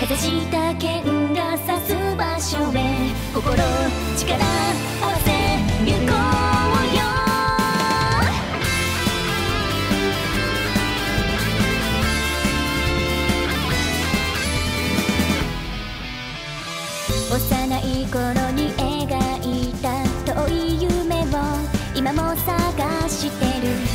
かざした剣が刺す場所へ心力合わせ行こうよ。幼い頃に描いた遠い夢を今も探してる。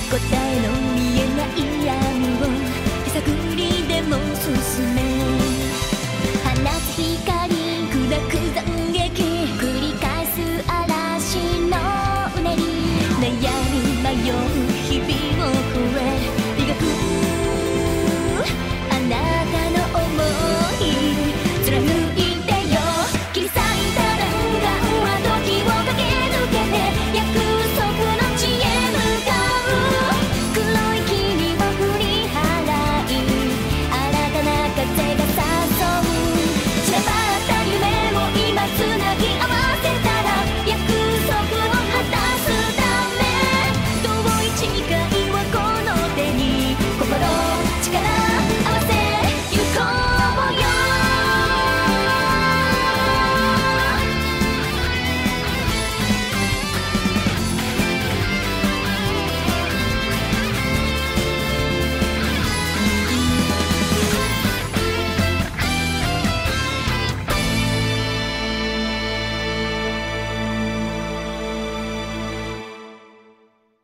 그 단계 길